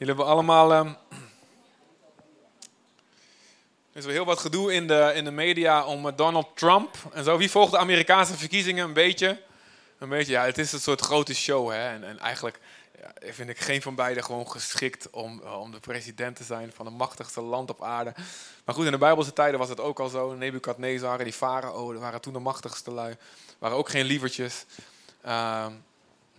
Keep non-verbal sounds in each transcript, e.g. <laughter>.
Jullie hebben allemaal. ehm, er is wel heel wat gedoe in de, in de media om eh, Donald Trump en zo. Wie volgt de Amerikaanse verkiezingen een beetje? Een beetje, ja, het is een soort grote show. Hè? En, en eigenlijk vind ik geen van beiden gewoon geschikt om, eh, om de president te zijn van het machtigste land op aarde. Maar goed, in de Bijbelse tijden was het ook al zo. Nebukadnezar, die farao, waren toen de machtigste lui. waren ook geen lievertjes. Ehm,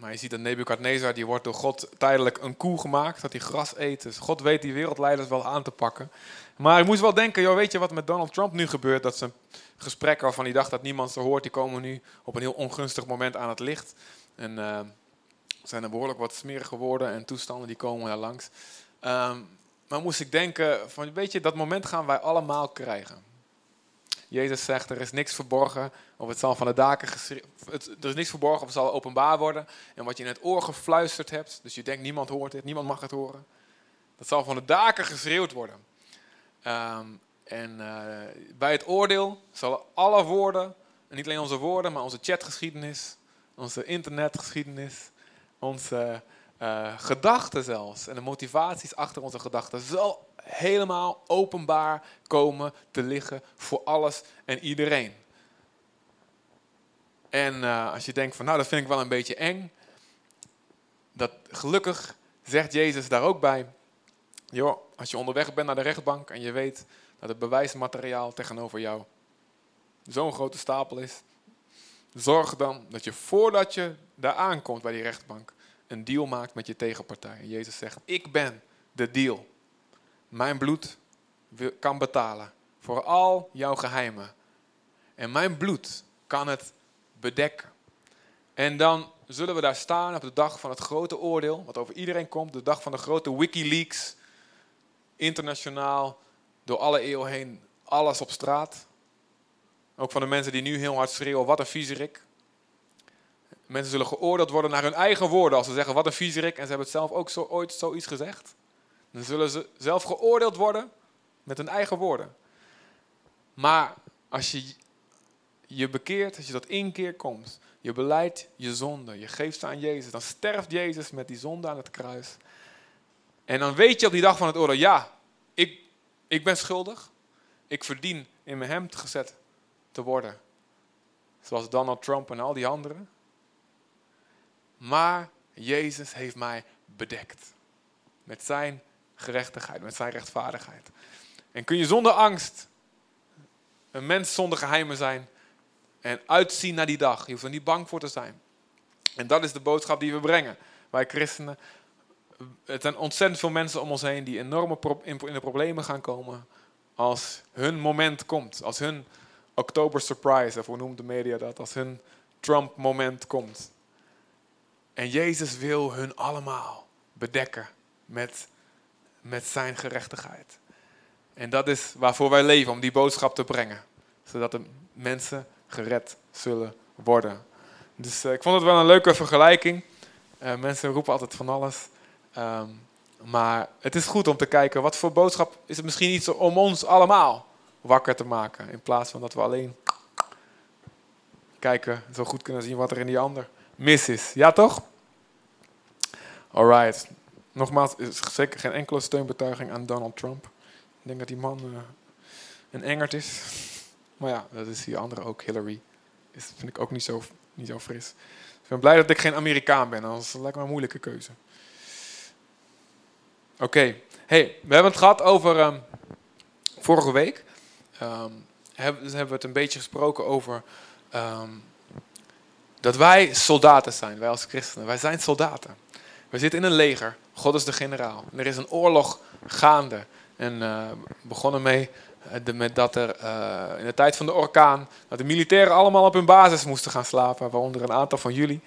maar je ziet dat Nebukadnezar, die wordt door God tijdelijk een koe gemaakt, dat hij gras eet. Dus God weet die wereldleiders wel aan te pakken. Maar ik moest wel denken, joh, weet je wat met Donald Trump nu gebeurt? Dat zijn gesprekken waarvan hij dacht dat niemand ze hoort, die komen nu op een heel ongunstig moment aan het licht. En uh, er zijn er behoorlijk wat smerige woorden en toestanden die komen daar langs. Um, maar moest ik denken, van, weet je, dat moment gaan wij allemaal krijgen. Jezus zegt, er is niks verborgen, of het zal van de daken Er is niks verborgen, of het zal openbaar worden. En wat je in het oor gefluisterd hebt, dus je denkt, niemand hoort dit, niemand mag het horen. Dat zal van de daken geschreeuwd worden. Um, en uh, bij het oordeel zullen alle woorden, en niet alleen onze woorden, maar onze chatgeschiedenis, onze internetgeschiedenis, onze uh, gedachten zelfs en de motivaties achter onze gedachten, zal helemaal openbaar komen te liggen voor alles en iedereen. En uh, als je denkt van nou dat vind ik wel een beetje eng, dat gelukkig zegt Jezus daar ook bij. Joh, als je onderweg bent naar de rechtbank en je weet dat het bewijsmateriaal tegenover jou zo'n grote stapel is, zorg dan dat je voordat je daar aankomt bij die rechtbank een deal maakt met je tegenpartij. En Jezus zegt, ik ben de deal. Mijn bloed kan betalen voor al jouw geheimen. En mijn bloed kan het bedekken. En dan zullen we daar staan op de dag van het grote oordeel, wat over iedereen komt, de dag van de grote Wikileaks, internationaal, door alle eeuwen heen, alles op straat. Ook van de mensen die nu heel hard schreeuwen, wat een viezerik. Mensen zullen geoordeeld worden naar hun eigen woorden. Als ze zeggen, wat een viezerik, en ze hebben het zelf ook zo, ooit zoiets gezegd. Dan zullen ze zelf geoordeeld worden met hun eigen woorden. Maar als je je bekeert, als je tot inkeer komt, je beleidt je zonde, je geeft ze aan Jezus, dan sterft Jezus met die zonde aan het kruis. En dan weet je op die dag van het oordeel, ja, ik, ik ben schuldig. Ik verdien in mijn hemd gezet te worden. Zoals Donald Trump en al die anderen. Maar Jezus heeft mij bedekt. Met zijn gerechtigheid, met zijn rechtvaardigheid. En kun je zonder angst een mens zonder geheimen zijn en uitzien naar die dag. Je hoeft er niet bang voor te zijn. En dat is de boodschap die we brengen. Wij christenen het zijn ontzettend veel mensen om ons heen die enorme in de problemen gaan komen als hun moment komt. Als hun Oktober surprise, of hoe noemt de media dat? Als hun Trump moment komt. En Jezus wil hun allemaal bedekken met, met zijn gerechtigheid. En dat is waarvoor wij leven, om die boodschap te brengen. Zodat de mensen gered zullen worden. Dus uh, ik vond het wel een leuke vergelijking. Uh, mensen roepen altijd van alles. Um, maar het is goed om te kijken, wat voor boodschap is het misschien iets om ons allemaal wakker te maken. In plaats van dat we alleen kijken, zo goed kunnen zien wat er in die ander mis is. Ja toch? Alright. Nogmaals, is zeker geen enkele steunbetuiging aan Donald Trump. Ik denk dat die man uh, een engert is. <laughs> Maar ja, dat is die andere ook, Hillary. Dat vind ik ook niet zo, niet zo fris. ik ben blij dat ik geen Amerikaan ben, anders lijkt me een moeilijke keuze. Oké, hey, we hebben het gehad over um, vorige week. Um, hebben, we het een beetje gesproken over um, dat wij soldaten zijn, wij als christenen. Wij zijn soldaten. We zitten in een leger. God is de generaal. En er is een oorlog gaande. En uh, begonnen mee uh, met dat er uh, in de tijd van de orkaan dat de militairen allemaal op hun basis moesten gaan slapen, waaronder een aantal van jullie,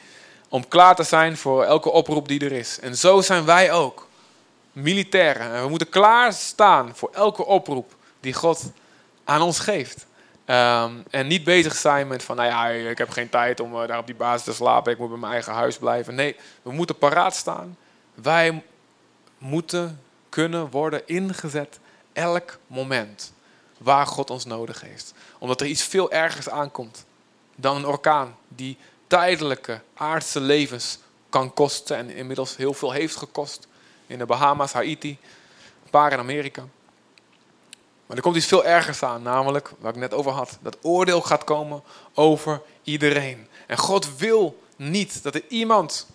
om klaar te zijn voor elke oproep die er is. En zo zijn wij ook militairen. En we moeten klaarstaan voor elke oproep die God aan ons geeft. Um, en niet bezig zijn met van, nou ja, ik heb geen tijd om daar op die basis te slapen, ik moet bij mijn eigen huis blijven. Nee, we moeten paraat staan. Wij moeten kunnen worden ingezet elk moment waar God ons nodig heeft. Omdat er iets veel ergers aankomt dan een orkaan die tijdelijke aardse levens kan kosten en inmiddels heel veel heeft gekost in de Bahama's, Haiti, een paar in Amerika. Maar er komt iets veel ergers aan, namelijk waar ik net over had. Dat oordeel gaat komen over iedereen. En God wil niet dat er iemand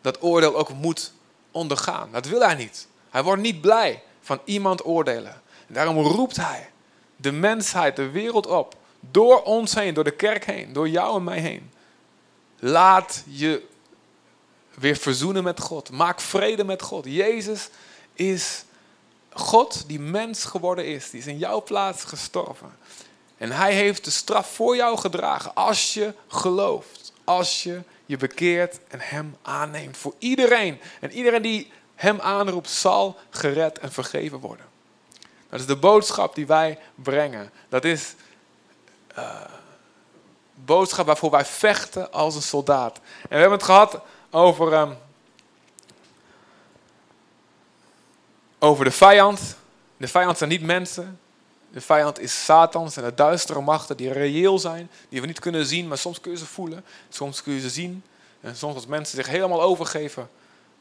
dat oordeel ook moet ondergaan. Dat wil hij niet. Hij wordt niet blij van iemand oordelen. En daarom roept hij de mensheid, de wereld op. Door ons heen, door de kerk heen, door jou en mij heen. Laat je weer verzoenen met God. Maak vrede met God. Jezus is God die mens geworden is. Die is in jouw plaats gestorven. En hij heeft de straf voor jou gedragen als je gelooft. Als je je bekeert en hem aanneemt. Voor iedereen. En iedereen die hem aanroept zal gered en vergeven worden. Dat is de boodschap die wij brengen. Dat is uh, boodschap waarvoor wij vechten als een soldaat. En we hebben het gehad over, um, over de vijand. De vijand zijn niet mensen. De vijand is Satan, zijn de duistere machten die reëel zijn, die we niet kunnen zien, maar soms kun je ze voelen, soms kun je ze zien. En soms als mensen zich helemaal overgeven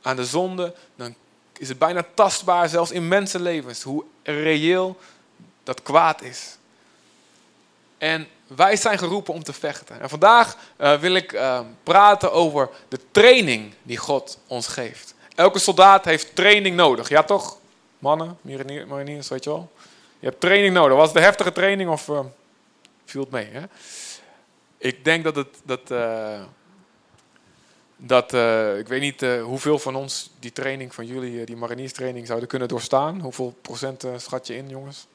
aan de zonde, dan is het bijna tastbaar, zelfs in mensenlevens, hoe reëel dat kwaad is. En wij zijn geroepen om te vechten. En vandaag uh, wil ik uh, praten over de training die God ons geeft. Elke soldaat heeft training nodig, ja toch? Mannen, mariniers, weet je wel? Je hebt training nodig. Was het een heftige training of uh, viel het mee? Hè? Ik denk dat het. Dat, dat ik weet niet hoeveel van ons die training van jullie, die marinierstraining, zouden kunnen doorstaan. Hoeveel procent schat je in, jongens?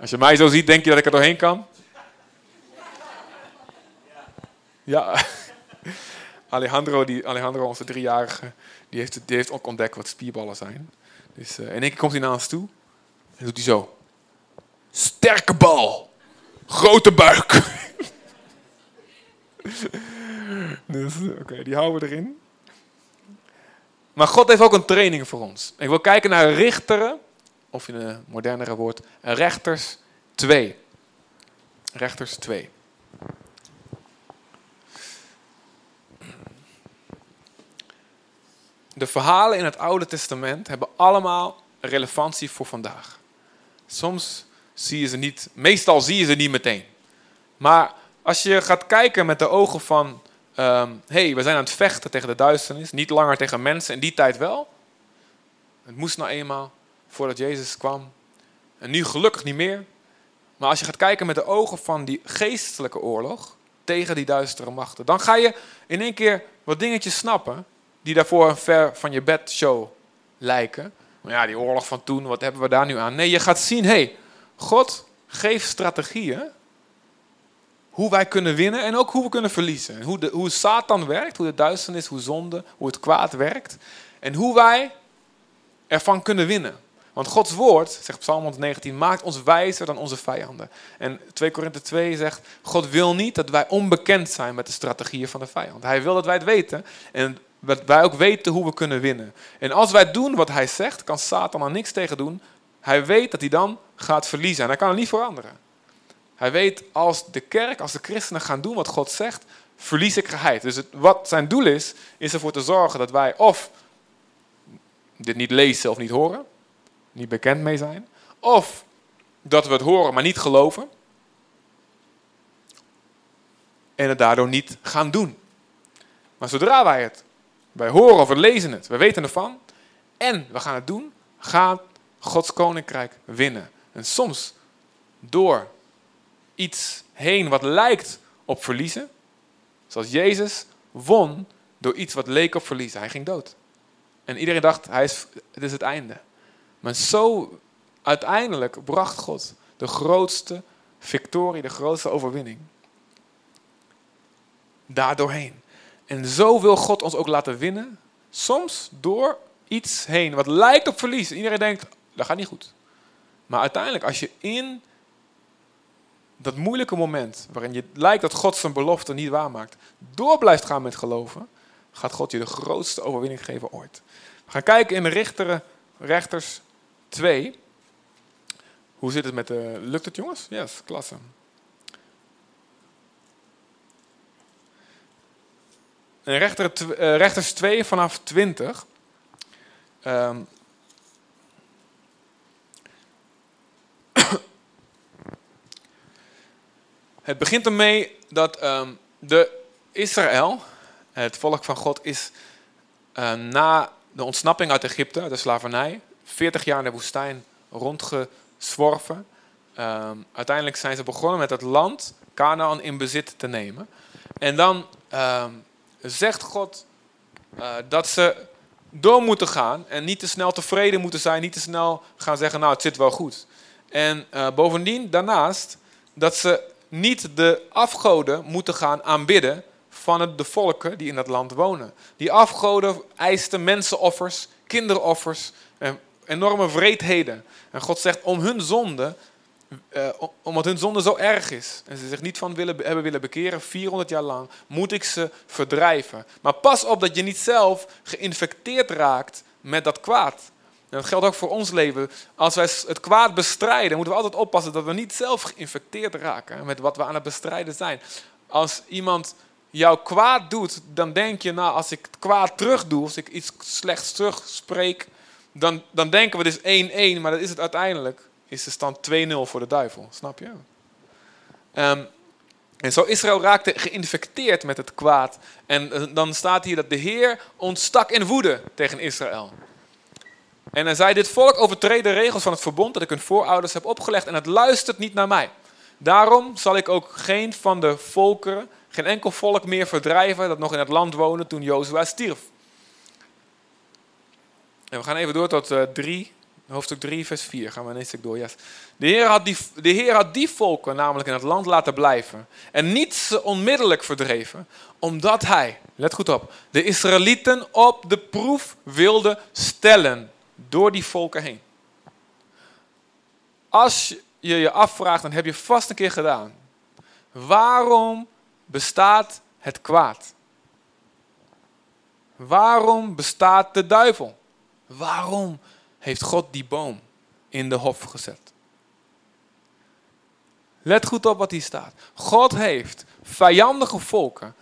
Als je mij zo ziet, denk je dat ik er doorheen kan? Ja. <laughs> Alejandro, die, Alejandro onze driejarige, die heeft, die heeft ook ontdekt wat spierballen zijn. Dus, uh, in één keer komt hij naar ons toe en doet hij zo. Sterke bal. Grote buik. <laughs> dus, Oké, die houden we erin. Maar God heeft ook een training voor ons. Ik wil kijken naar richteren of in een modernere woord, rechters 2. Rechters 2. De verhalen in het Oude Testament hebben allemaal relevantie voor vandaag. Soms zie je ze niet, meestal zie je ze niet meteen. Maar als je gaat kijken met de ogen van, hé, um, hey, we zijn aan het vechten tegen de duisternis, niet langer tegen mensen, in die tijd wel. Het moest nou eenmaal voordat Jezus kwam. En nu gelukkig niet meer. Maar als je gaat kijken met de ogen van die geestelijke oorlog tegen die duistere machten, dan ga je in één keer wat dingetjes snappen die daarvoor ver van je bed show lijken. Maar ja, die oorlog van toen, wat hebben we daar nu aan? Nee, je gaat zien, hé, hey, God geeft strategieën hoe wij kunnen winnen en ook hoe we kunnen verliezen. Hoe, de, hoe Satan werkt, hoe de duisternis, hoe zonde, hoe het kwaad werkt. En hoe wij ervan kunnen winnen. Want Gods woord, zegt Psalm 119, maakt ons wijzer dan onze vijanden. En 2 Korinthe 2 zegt, God wil niet dat wij onbekend zijn met de strategieën van de vijand. Hij wil dat wij het weten en wij ook weten hoe we kunnen winnen. En als wij doen wat hij zegt, kan Satan er niks tegen doen. Hij weet dat hij dan gaat verliezen en hij kan er niet veranderen. Hij weet als de kerk, als de christenen gaan doen wat God zegt, verlies ik geheid. Dus het, wat zijn doel is, is ervoor te zorgen dat wij of dit niet lezen of niet horen, niet bekend mee zijn. Of dat we het horen, maar niet geloven. En het daardoor niet gaan doen. Maar zodra wij het, wij horen of we lezen het, we weten ervan. En we gaan het doen, gaat Gods koninkrijk winnen. En soms door iets heen wat lijkt op verliezen. Zoals Jezus won door iets wat leek op verliezen. Hij ging dood. En iedereen dacht, hij is, het is het einde. Maar zo uiteindelijk bracht God de grootste victorie, de grootste overwinning. Daardoorheen. En zo wil God ons ook laten winnen. Soms door iets heen wat lijkt op verlies. Iedereen denkt, dat gaat niet goed. Maar uiteindelijk, als je in dat moeilijke moment, waarin je lijkt dat God zijn belofte niet waarmaakt, door blijft gaan met geloven, gaat God je de grootste overwinning geven ooit. We gaan kijken in de richteren, rechters 2. Hoe zit het met de... Lukt het jongens? Yes, klasse. Rechter, uh, rechters 2 vanaf 20. Um, <coughs> het begint ermee dat um, de Israël, het volk van God, is uh, na de ontsnapping uit Egypte, de slavernij, 40 jaar in de woestijn rondgezworven. Um, uiteindelijk zijn ze begonnen met het land Canaan in bezit te nemen. En dan zegt God uh, dat ze door moeten gaan en niet te snel tevreden moeten zijn, niet te snel gaan zeggen, nou het zit wel goed. En uh, bovendien, daarnaast, dat ze niet de afgoden moeten gaan aanbidden van het, de volken die in dat land wonen. Die afgoden eisten mensenoffers, kinderoffers, en enorme vreedheden. En God zegt, om hun zonde uh, omdat hun zonde zo erg is en ze zich niet van willen, hebben willen bekeren, 400 jaar lang, moet ik ze verdrijven. Maar pas op dat je niet zelf geïnfecteerd raakt met dat kwaad. En dat geldt ook voor ons leven. Als wij het kwaad bestrijden, moeten we altijd oppassen dat we niet zelf geïnfecteerd raken met wat we aan het bestrijden zijn. Als iemand jou kwaad doet, dan denk je, nou, als ik het kwaad terug doe, als ik iets slechts terugspreek, dan, dan denken we dus 1-1, maar dat is het uiteindelijk is de stand 2-0 voor de duivel. Snap je? Um, en zo Israël raakte geïnfecteerd met het kwaad. En eh, dan staat hier dat de Heer ontstak in woede tegen Israël. En hij zei, dit volk overtreedt de regels van het verbond dat ik hun voorouders heb opgelegd en het luistert niet naar mij. Daarom zal ik ook geen van de volkeren, geen enkel volk meer verdrijven dat nog in het land woonde toen Jozua stierf. En we gaan even door tot uh, eh, 3, hoofdstuk 3, vers 4. Gaan we een stuk door. Yes. De, Heer had die, de Heer had die volken namelijk in het land laten blijven. En niet ze onmiddellijk verdreven. Omdat hij, let goed op, de Israëlieten op de proef wilde stellen. Door die volken heen. Als je je afvraagt, dan heb je vast een keer gedaan. Waarom bestaat het kwaad? Waarom bestaat de duivel? Waarom heeft God die boom in de hof gezet. Let goed op wat hier staat. God heeft vijandige volken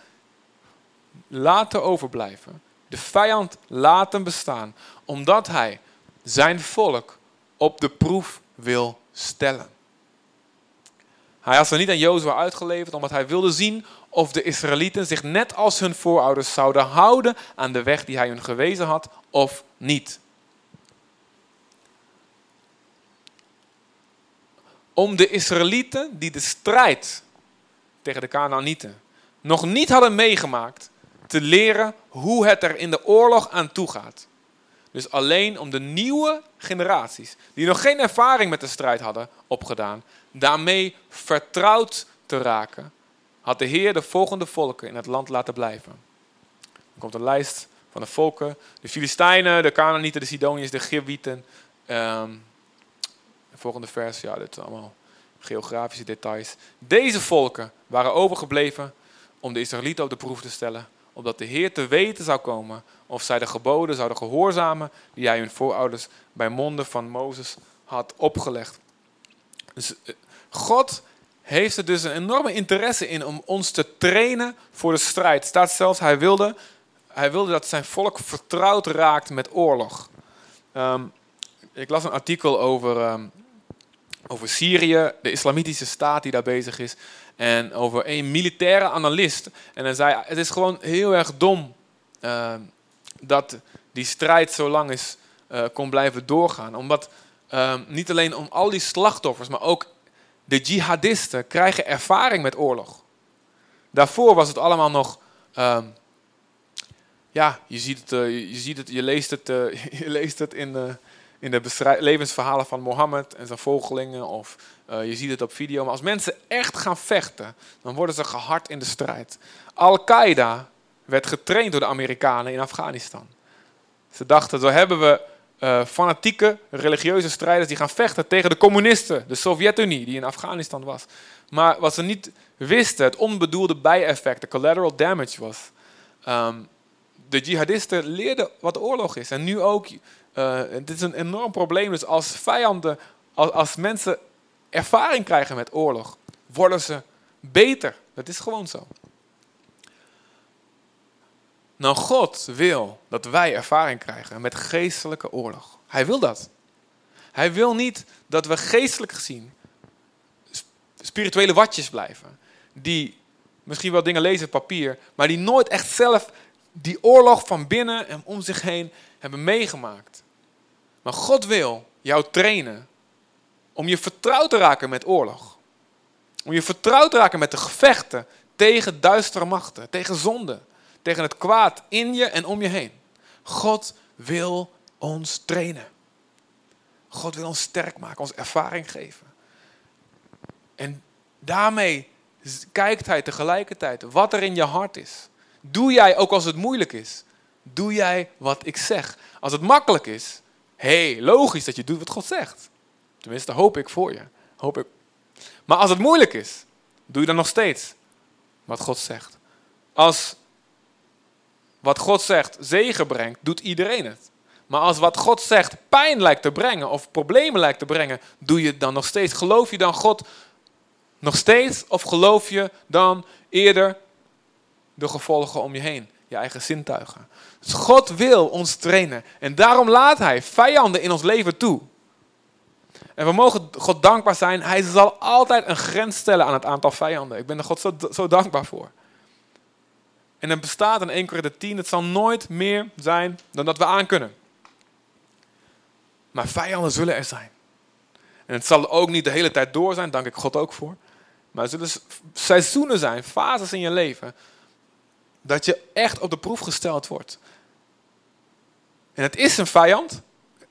laten overblijven, de vijand laten bestaan, omdat hij zijn volk op de proef wil stellen. Hij had ze niet aan Jozua uitgeleverd omdat hij wilde zien of de Israëlieten zich net als hun voorouders zouden houden aan de weg die hij hun gewezen had of niet. Om de Israëlieten die de strijd tegen de Canaanieten nog niet hadden meegemaakt, te leren hoe het er in de oorlog aan toe gaat. Dus alleen om de nieuwe generaties, die nog geen ervaring met de strijd hadden opgedaan, daarmee vertrouwd te raken, had de Heer de volgende volken in het land laten blijven. Er komt een lijst van de volken, de Filistijnen, de Canaanieten, de Sidoniërs, de Gebieten, um, volgende vers, ja, dit zijn allemaal geografische details. Deze volken waren overgebleven om de Israëlieten op de proef te stellen, opdat de Heer te weten zou komen of zij de geboden zouden gehoorzamen die hij hun voorouders bij monden van Mozes had opgelegd. Dus eh, God heeft er dus een enorme interesse in om ons te trainen voor de strijd. Staat zelfs, hij wilde, hij wilde dat zijn volk vertrouwd raakt met oorlog. Um, ik las een artikel over um, over Syrië, de islamitische staat die daar bezig is. En over een militaire analist. En hij zei, het is gewoon heel erg dom uh, dat die strijd zo lang is, uh, kon blijven doorgaan. Omdat uh, niet alleen om al die slachtoffers, maar ook de jihadisten krijgen ervaring met oorlog. Daarvoor was het allemaal nog... Ehm, ja, je ziet het, je, ziet het, je leest het, <laughs> je leest het in in de levensverhalen van Mohammed en zijn volgelingen. Of uh, je ziet het op video. Maar als mensen echt gaan vechten, dan worden ze gehard in de strijd. Al-Qaeda werd getraind door de Amerikanen in Afghanistan. Ze dachten, zo hebben we uh, fanatieke religieuze strijders die gaan vechten tegen de communisten, de Sovjet-Unie, die in Afghanistan was. Maar wat ze niet wisten, het onbedoelde bijeffect, de collateral damage was. Um, de jihadisten leerden wat oorlog is. En nu ook uh, dit is een enorm probleem. Dus als vijanden, als, als mensen ervaring krijgen met oorlog, worden ze beter. Dat is gewoon zo. Nou, God wil dat wij ervaring krijgen met geestelijke oorlog. Hij wil dat. Hij wil niet dat we geestelijk gezien spirituele watjes blijven. Die misschien wel dingen lezen op papier, maar die nooit echt zelf die oorlog van binnen en om zich heen hebben meegemaakt. Maar God wil jou trainen om je vertrouwd te raken met oorlog. Om je vertrouwd te raken met de gevechten tegen duistere machten, tegen zonde, tegen het kwaad in je en om je heen. God wil ons trainen. God wil ons sterk maken, ons ervaring geven. En daarmee kijkt hij tegelijkertijd wat er in je hart is. Doe jij, ook als het moeilijk is, doe jij wat ik zeg. Als het makkelijk is, hé, hey, logisch dat je doet wat God zegt. Tenminste, hoop ik voor je. Hoop ik. Maar als het moeilijk is, doe je dan nog steeds wat God zegt. Als wat God zegt zegen brengt, doet iedereen het. Maar als wat God zegt pijn lijkt te brengen of problemen lijkt te brengen, doe je het dan nog steeds. Geloof je dan God nog steeds of geloof je dan eerder de gevolgen om je heen, je eigen zintuigen? Dus God wil ons trainen en daarom laat Hij vijanden in ons leven toe. En we mogen God dankbaar zijn. Hij zal altijd een grens stellen aan het aantal vijanden. Ik ben er God zo, dankbaar voor. En het bestaat in 1 Korinther 10, het zal nooit meer zijn dan dat we aankunnen. Maar vijanden zullen er zijn. En het zal ook niet de hele tijd door zijn, dank ik God ook voor. Maar er zullen seizoenen zijn, fases in je leven, dat je echt op de proef gesteld wordt. En het is een vijand.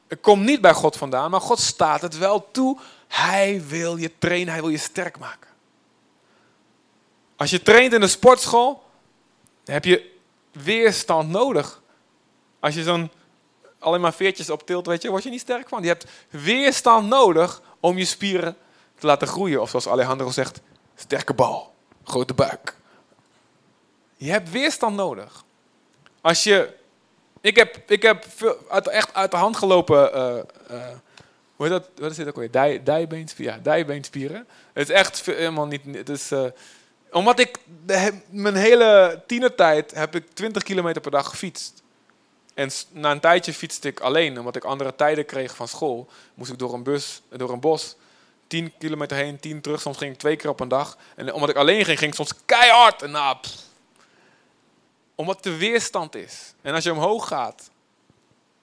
Het komt niet bij God vandaan, maar God staat het wel toe. Hij wil je trainen, hij wil je sterk maken. Als je traint in de sportschool, heb je weerstand nodig. Als je zo'n alleen maar veertjes optilt, weet je, word je niet sterk van. Je hebt weerstand nodig om je spieren te laten groeien. Of zoals Alejandro zegt, sterke bal, grote buik. Je hebt weerstand nodig. Als je, ik heb, ik heb uit, echt uit de hand gelopen, uh, uh, hoe heet dat, wat is dit ook weer? Dij, dijbeenspieren. Ja, dijbeenspieren. Het is echt helemaal niet, het is, uh, omdat ik mijn hele tienertijd heb ik 20 kilometer per dag gefietst. En na een tijdje fietste ik alleen, omdat ik andere tijden kreeg van school. Moest ik door een bus, door een bos, 10 kilometer heen, 10 terug. Soms ging ik twee keer op een dag. En omdat ik alleen ging, ging ik soms keihard. En nou, omdat de weerstand is. En als je omhoog gaat,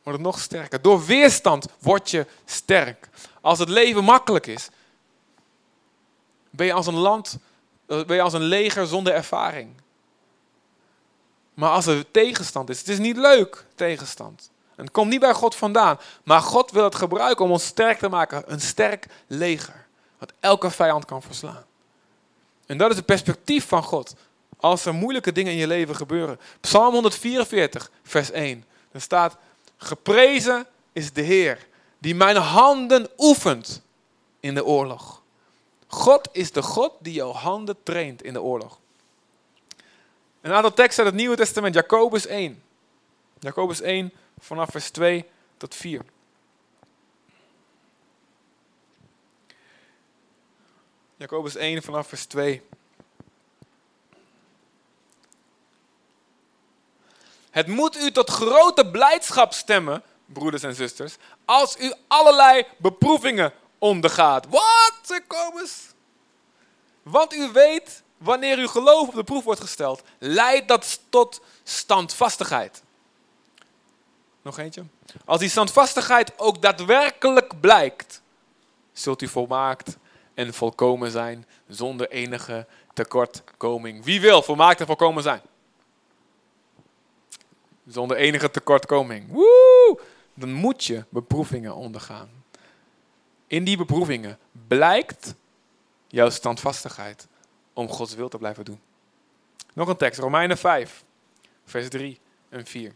wordt het nog sterker. Door weerstand word je sterk. Als het leven makkelijk is, ben je als een land, ben je als een leger zonder ervaring. Maar als er tegenstand is, het is niet leuk, tegenstand. En het komt niet bij God vandaan. Maar God wil het gebruiken om ons sterk te maken. Een sterk leger. Wat elke vijand kan verslaan. En dat is het perspectief van God. Als er moeilijke dingen in je leven gebeuren. Psalm 144, vers 1. Er staat, geprezen is de Heer die mijn handen oefent in de oorlog. God is de God die jouw handen traint in de oorlog. Een aantal teksten uit het Nieuwe Testament, Jacobus 1. Jacobus 1 vanaf vers 2 tot 4. Jacobus 1 vanaf vers 2. Het moet u tot grote blijdschap stemmen, broeders en zusters, als u allerlei beproevingen ondergaat. Wat, Jacobus? Want u weet wanneer uw geloof op de proef wordt gesteld, leidt dat tot standvastigheid. Nog eentje. Als die standvastigheid ook daadwerkelijk blijkt, zult u volmaakt en volkomen zijn zonder enige tekortkoming. Wie wil volmaakt en volkomen zijn? Zonder enige tekortkoming. Woe! Dan moet je beproevingen ondergaan. In die beproevingen blijkt jouw standvastigheid om Gods wil te blijven doen. Nog een tekst, Romeinen 5, vers 3 en 4.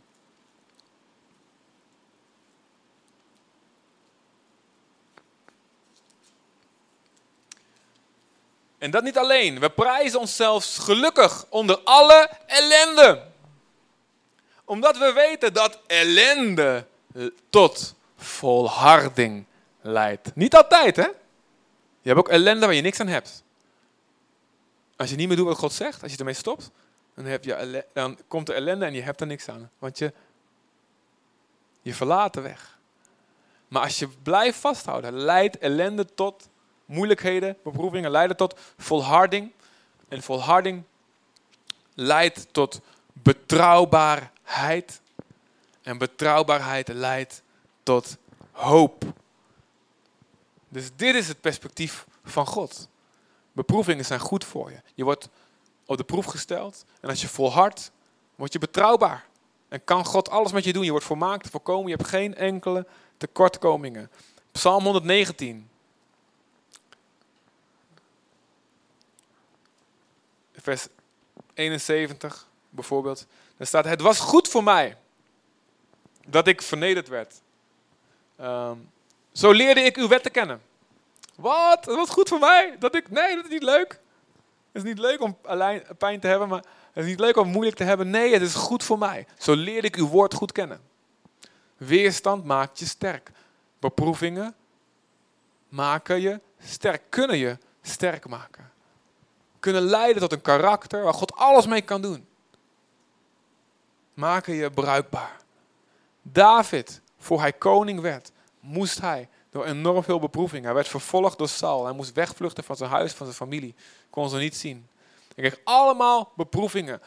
En dat niet alleen. We prijzen onszelf gelukkig onder alle ellende. Omdat we weten dat ellende tot volharding leidt. Niet altijd, hè? Je hebt ook ellende waar je niks aan hebt. Als je niet meer doet wat God zegt, als je ermee stopt, dan, heb je, dan komt er ellende en je hebt er niks aan. Want je, je verlaat de weg. Maar als je blijft vasthouden, leidt ellende tot moeilijkheden, beproevingen, leiden tot volharding. En volharding leidt tot betrouwbaarheid. En betrouwbaarheid leidt tot hoop. Dus dit is het perspectief van God. Beproevingen zijn goed voor je. Je wordt op de proef gesteld. En als je volhardt, word je betrouwbaar. En kan God alles met je doen. Je wordt volmaakt, voorkomen. Je hebt geen enkele tekortkomingen. Psalm 119. Vers 71 bijvoorbeeld. Daar staat, het was goed voor mij dat ik vernederd werd. Ehm, zo leerde ik uw wetten kennen. Wat? Het was goed voor mij? Dat ik, nee, dat is niet leuk. Het is niet leuk om alleen pijn te hebben, maar het is niet leuk om moeilijk te hebben. Nee, het is goed voor mij. Zo leerde ik uw woord goed kennen. Weerstand maakt je sterk. Beproevingen maken je sterk, kunnen je sterk maken. Kunnen leiden tot een karakter waar God alles mee kan doen. Maken je bruikbaar. David, voor hij koning werd, moest hij door enorm veel beproevingen. Hij werd vervolgd door Saul. Hij moest wegvluchten van zijn huis, van zijn familie. Kon ze niet zien. Hij kreeg allemaal beproevingen.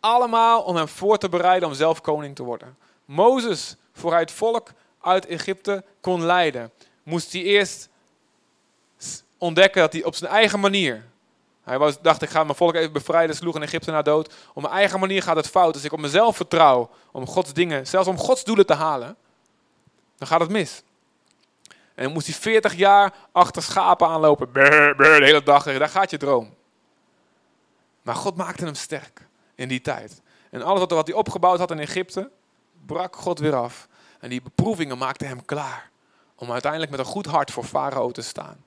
Allemaal om hem voor te bereiden om zelf koning te worden. Mozes, voor hij het volk uit Egypte kon leiden, moest hij eerst ontdekken dat hij op zijn eigen manier. Hij dacht, ik ga mijn volk even bevrijden, sloeg een Egyptenaar dood. Op mijn eigen manier gaat het fout. Als ik op mezelf vertrouw om Gods dingen, zelfs om Gods doelen te halen, dan gaat het mis. En dan moest hij 40 jaar achter schapen aanlopen. De hele dag. Daar gaat je droom. Maar God maakte hem sterk in die tijd. En alles wat hij opgebouwd had in Egypte, brak God weer af. En die beproevingen maakten hem klaar. Om uiteindelijk met een goed hart voor Farao te staan.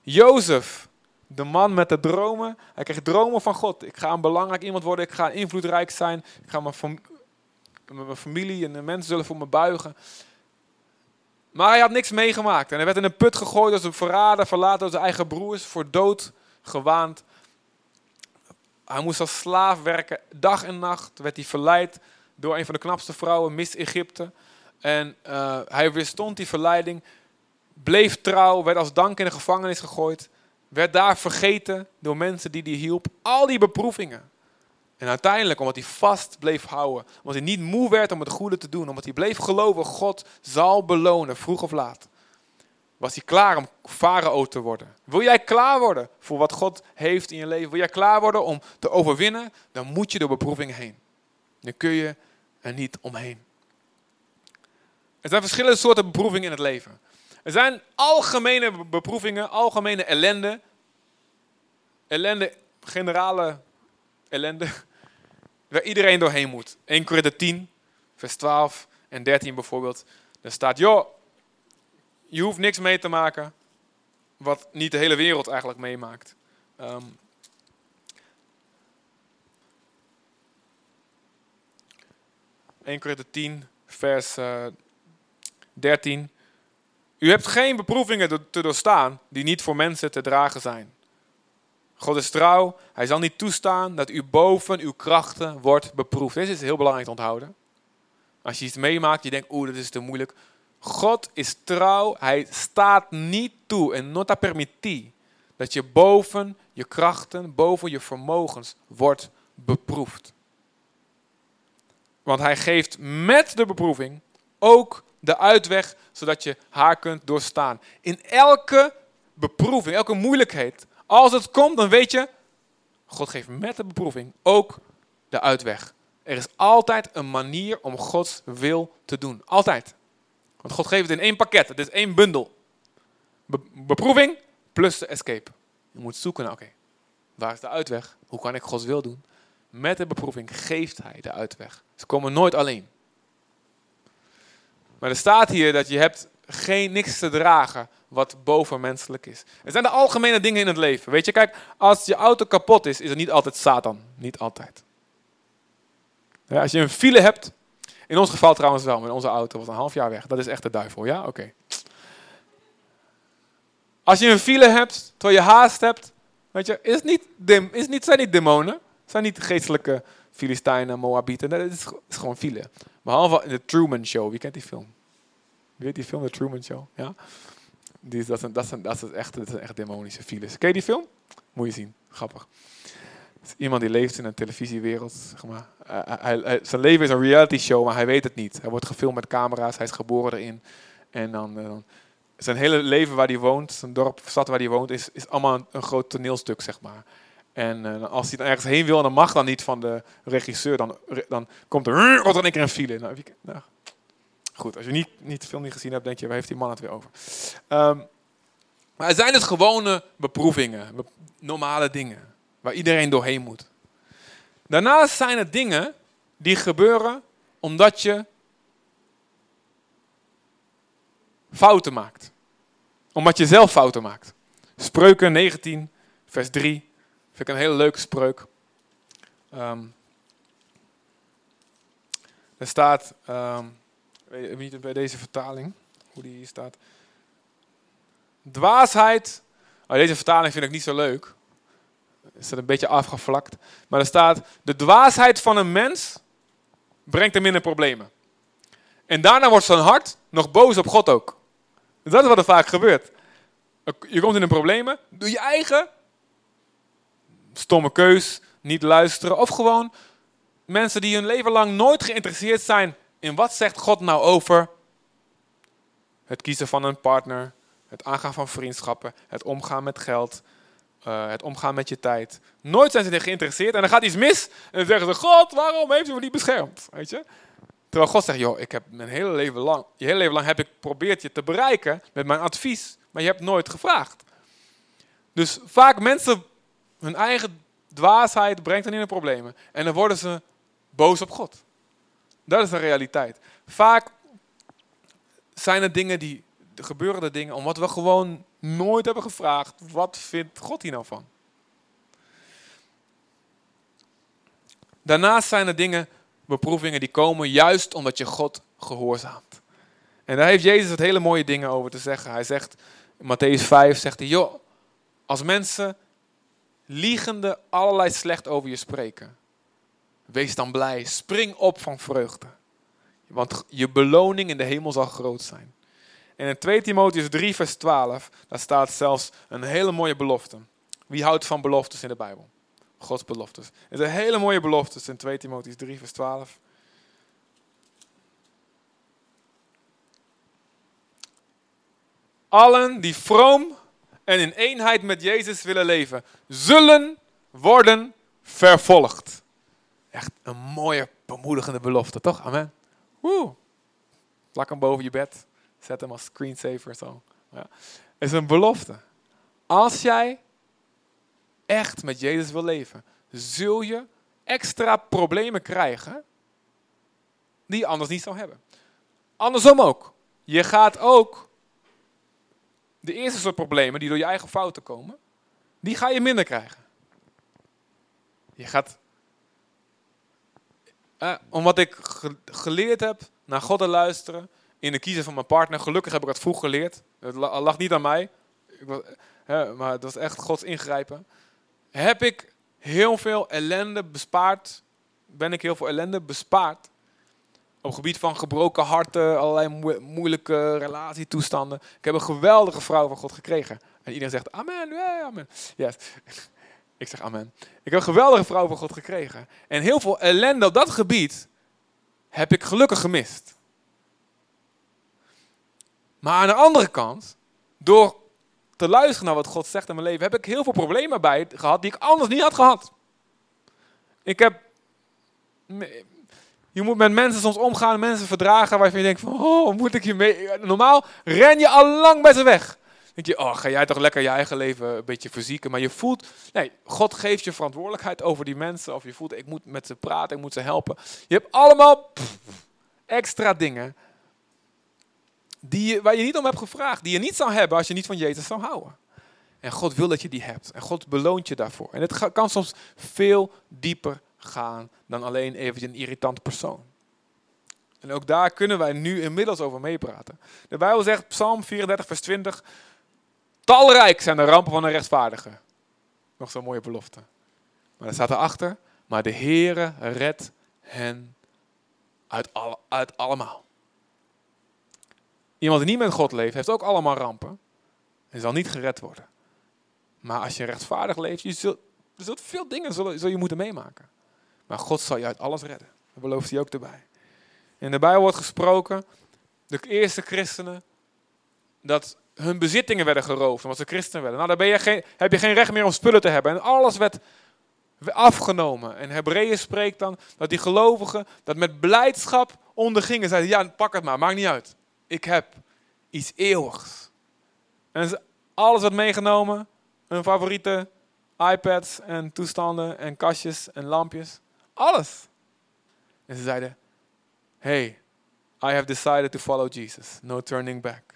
Jozef, de man met de dromen. Hij kreeg dromen van God. Ik ga een belangrijk iemand worden. Ik ga invloedrijk zijn. Ik ga mijn, familie en de mensen zullen voor me buigen. Maar hij had niks meegemaakt. En hij werd in een put gegooid als een verrader, verlaten door zijn eigen broers, voor dood gewaand. Hij moest als slaaf werken, dag en nacht. Werd hij verleid door een van de knapste vrouwen, Miss Egypte. En uh, hij weerstond die verleiding, bleef trouw, werd als dank in de gevangenis gegooid. Werd daar vergeten door mensen die hij hielp. Al die beproevingen. En uiteindelijk, omdat hij vast bleef houden, omdat hij niet moe werd om het goede te doen, omdat hij bleef geloven, God zal belonen, vroeg of laat, was hij klaar om farao te worden. Wil jij klaar worden voor wat God heeft in je leven? Wil jij klaar worden om te overwinnen? Dan moet je door beproevingen heen. Dan kun je er niet omheen. Er zijn verschillende soorten beproevingen in het leven. Er zijn algemene beproevingen, algemene ellende. Ellende, generale ellende <laughs> waar iedereen doorheen moet. 1 Korinther 10, vers 12 en 13 bijvoorbeeld. Daar staat, joh, je hoeft niks mee te maken wat niet de hele wereld eigenlijk meemaakt. Um, ...1 Korinther 10, vers uh, eh, 13. U hebt geen beproevingen te doorstaan die niet voor mensen te dragen zijn. God is trouw. Hij zal niet toestaan dat u boven uw krachten wordt beproefd. Dit is heel belangrijk te onthouden. Als je iets meemaakt, je denkt, oeh, dat is te moeilijk. God is trouw. Hij staat niet toe en nota permitti dat je boven je krachten, boven je vermogens wordt beproefd. Want hij geeft met de beproeving ook de uitweg, zodat je haar kunt doorstaan. In elke beproeving, elke moeilijkheid, als het komt, dan weet je, God geeft met de beproeving ook de uitweg. Er is altijd een manier om Gods wil te doen. Altijd. Want God geeft het in één pakket. Het is één bundel. beproeving plus de escape. Je moet zoeken naar, oké, waar is de uitweg? Hoe kan ik Gods wil doen? Met de beproeving geeft hij de uitweg. Ze komen nooit alleen. Maar er staat hier dat je hebt geen niks te dragen wat bovenmenselijk is. Er zijn de algemene dingen in het leven. Weet je, kijk, als je auto kapot is, is er niet altijd Satan. Niet altijd. Ja, als je een file hebt, in ons geval trouwens wel, met onze auto was een half jaar weg. Dat is echt de duivel, ja? Oké. Als je een file hebt, terwijl je haast hebt, weet je, is niet, is niet, zijn niet demonen, zijn niet geestelijke Filistijnen, Moabieten. Het het is gewoon file. Behalve in de Truman Show. Wie kent die film? Wie weet die film, de Truman Show? Ja? Die dat, dat, dat, is echt, dat zijn echt demonische files. Ken je die film? Moet je zien. Grappig. Is iemand die leeft in een televisiewereld. Zeg maar. Hij, zijn leven is een reality show, maar hij weet het niet. Hij wordt gefilmd met camera's, hij is geboren erin. En dan, uh, zijn hele leven waar hij woont, zijn dorp, stad waar hij woont, is, is allemaal een, een groot toneelstuk, zeg maar. En uh, als hij dan ergens heen wil en dan mag dan niet van de regisseur, dan, dan komt er, wordt er een keer een file. Nou, nou, goed, als je niet, niet de niet gezien hebt, denk je, waar heeft die man het weer over? Um, maar het zijn dus gewone beproevingen, normale dingen, waar iedereen doorheen moet. Daarnaast zijn het dingen die gebeuren omdat je fouten maakt. Omdat je zelf fouten maakt. Spreuken 19, vers 3, vind ik een hele leuke spreuk. Um, er staat, um, weet niet bij deze vertaling, hoe die hier staat. Dwaasheid. Oh, deze vertaling vind ik niet zo leuk. Is dat een beetje afgevlakt. Maar er staat: De dwaasheid van een mens brengt hem in de problemen. En daarna wordt zijn hart nog boos op God ook. dat is wat er vaak gebeurt. Je komt in de problemen, doe je eigen stomme keus, niet luisteren. Of gewoon mensen die hun leven lang nooit geïnteresseerd zijn in wat zegt God nou over het kiezen van een partner, het aangaan van vriendschappen, het omgaan met geld, uh, het omgaan met je tijd. Nooit zijn ze er geïnteresseerd en dan gaat iets mis en dan zeggen ze, God, waarom heeft u me niet beschermd? Weet je? Terwijl God zegt, joh, ik heb mijn hele leven lang, je hele leven lang heb ik geprobeerd je te bereiken met mijn advies, maar je hebt nooit gevraagd. Dus vaak mensen, hun eigen dwaasheid brengt hen in de problemen en dan worden ze boos op God. Dat is de realiteit. Vaak zijn er dingen die gebeuren er dingen omdat we gewoon nooit hebben gevraagd, wat vindt God hier nou van? Daarnaast zijn er dingen, beproevingen die komen juist omdat je God gehoorzaamt. En daar heeft Jezus het hele mooie dingen over te zeggen. Hij zegt, in Matthäus 5 zegt hij, joh, als mensen liegende allerlei slecht over je spreken, wees dan blij, spring op van vreugde. Want je beloning in de hemel zal groot zijn. En in 2 Timotheus 3, vers 12, daar staat zelfs een hele mooie belofte. Wie houdt van beloftes in de Bijbel? Gods beloftes. Het een hele mooie belofte in 2 Timotheus 3, vers 12. Allen die vroom en in eenheid met Jezus willen leven, zullen worden vervolgd. Echt een mooie, bemoedigende belofte, toch? Amen. Woe. Plak hem boven je bed. Zet hem als screensaver zo. Ja. is een belofte. Als jij echt met Jezus wil leven, zul je extra problemen krijgen die je anders niet zou hebben. Andersom ook. Je gaat ook de eerste soort problemen die door je eigen fouten komen, die ga je minder krijgen. Je gaat, eh, omdat ik geleerd heb naar God te luisteren, in de kiezen van mijn partner. Gelukkig heb ik dat vroeg geleerd. Het lag niet aan mij, ik maar het was echt Gods ingrijpen. Heb ik heel veel ellende bespaard? Ben ik heel veel ellende bespaard? Op gebied van gebroken harten, allerlei moeilijke relatietoestanden. Ik heb een geweldige vrouw van God gekregen. En iedereen zegt amen, amen. Yes. <laughs> Ik zeg amen. Ik heb een geweldige vrouw van God gekregen. En heel veel ellende op dat gebied heb ik gelukkig gemist. Maar aan de andere kant, door te luisteren naar wat God zegt in mijn leven, heb ik heel veel problemen bij gehad die ik anders niet had gehad. Ik heb. Je moet met mensen soms omgaan, mensen verdragen waarvan je denkt van, oh, moet ik je mee? Normaal ren je al lang bij ze weg. Dan denk je, oh, ga jij toch lekker je eigen leven een beetje verzieken. Maar je voelt, nee, God geeft je verantwoordelijkheid over die mensen. Of je voelt, ik moet met ze praten, ik moet ze helpen. Je hebt allemaal extra dingen die waar je niet om hebt gevraagd, die je niet zou hebben als je niet van Jezus zou houden. En God wil dat je die hebt. En God beloont je daarvoor. En het kan soms veel dieper gaan dan alleen even een irritant persoon. En ook daar kunnen wij nu inmiddels over meepraten. De Bijbel zegt, Psalm 34, vers 20, talrijk zijn de rampen van een rechtvaardige. Nog zo'n mooie belofte. Maar er staat erachter, Maar de Heere redt hen uit, alle, uit allemaal. Iemand die niet met God leeft, heeft ook allemaal rampen. En zal niet gered worden. Maar als je rechtvaardig leeft, je zult, je zult veel dingen zul je moeten meemaken. Maar God zal je uit alles redden. Dat belooft hij ook erbij. In de Bijbel wordt gesproken, de eerste christenen, dat hun bezittingen werden geroofd omdat ze christen werden. Nou, dan ben je geen, heb je geen recht meer om spullen te hebben. En alles werd afgenomen. En Hebreeën spreekt dan dat die gelovigen dat met blijdschap ondergingen. Zeiden, ja, pak het maar, maakt niet uit. Ik heb iets eeuwigs. En alles werd meegenomen. Hun favoriete iPads en toestanden en kastjes en lampjes. Alles. En ze zeiden, hey, I have decided to follow Jesus. No turning back.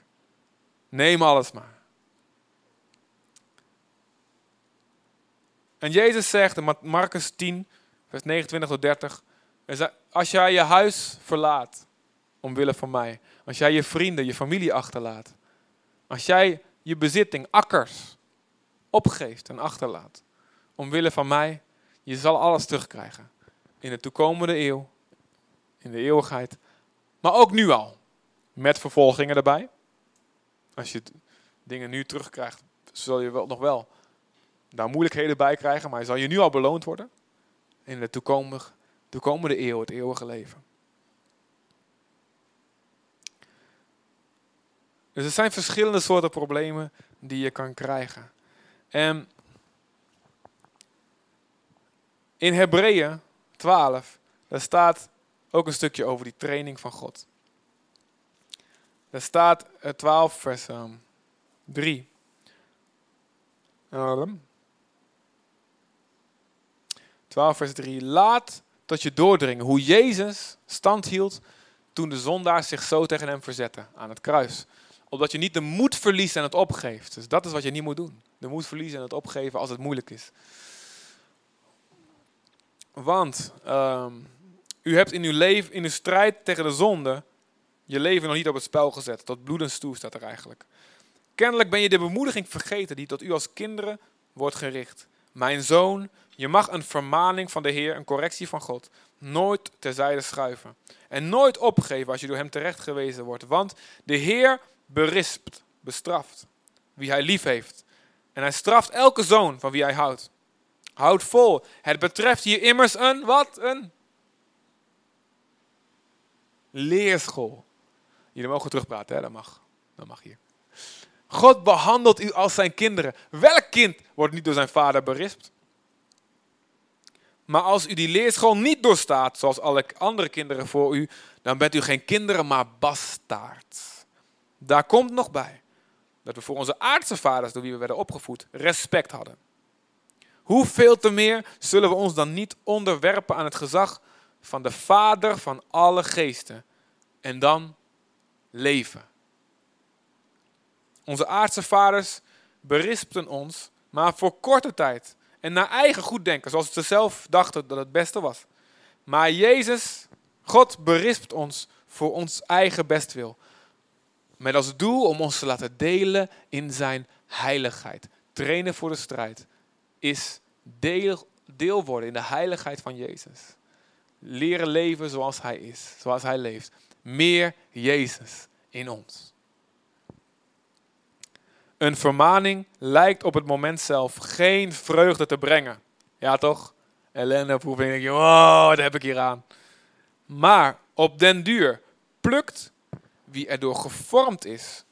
Neem alles maar. En Jezus zegt in Marcus 10, vers 29 tot 30, als jij je huis verlaat, omwille van mij, als jij je vrienden, je familie achterlaat, als jij je bezitting, akkers, opgeeft en achterlaat, omwille van mij, je zal alles terugkrijgen. In de toekomende eeuw, in de eeuwigheid, maar ook nu al, met vervolgingen erbij. Als je dingen nu terugkrijgt, zul je wel, nog wel daar moeilijkheden bij krijgen, maar zal je nu al beloond worden in de toekomende, toekomende eeuw, het eeuwige leven. Dus er zijn verschillende soorten problemen die je kan krijgen. En in Hebreeën 12, daar staat ook een stukje over die training van God. Daar staat 12 eh, vers 3. Ehm, 12 vers 3. Laat tot je doordringen hoe Jezus stand hield toen de zondaar zich zo tegen hem verzette aan het kruis. Opdat je niet de moed verliest en het opgeeft. Dus dat is wat je niet moet doen. De moed verliezen en het opgeven als het moeilijk is. Want uh, u hebt in uw leven, in uw strijd tegen de zonde, je leven nog niet op het spel gezet. Tot bloedens toe staat er eigenlijk. Kennelijk ben je de bemoediging vergeten die tot u als kinderen wordt gericht. Mijn zoon, je mag een vermaning van de Heer, een correctie van God, nooit terzijde schuiven. En nooit opgeven als je door hem terecht gewezen wordt. Want de Heer berispt, bestraft wie hij lief heeft. En hij straft elke zoon van wie hij houdt. Houd vol. Het betreft hier immers een, wat? Een leerschool. Jullie mogen terugpraten, hè? dat mag. Dat mag hier. God behandelt u als zijn kinderen. Welk kind wordt niet door zijn vader berispt? Maar als u die leerschool niet doorstaat, zoals alle andere kinderen voor u, dan bent u geen kinderen, maar bastaard. Daar komt nog bij dat we voor onze aardse vaders, door wie we werden opgevoed, respect hadden. Hoeveel te meer zullen we ons dan niet onderwerpen aan het gezag van de Vader van alle geesten en dan leven? Onze aardse vaders berispten ons, maar voor korte tijd en naar eigen goeddenken, zoals ze zelf dachten dat het beste was. Maar Jezus, God berispt ons voor ons eigen bestwil. Met als doel om ons te laten delen in zijn heiligheid. Trainen voor de strijd is deel, deel worden in de heiligheid van Jezus. Leren leven zoals hij is, zoals hij leeft. Meer Jezus in ons. Een vermaning lijkt op het moment zelf geen vreugde te brengen. Ja toch? Ellende, proeving, denk je, oh, wat heb ik hier aan? Maar op den duur plukt wie erdoor gevormd is,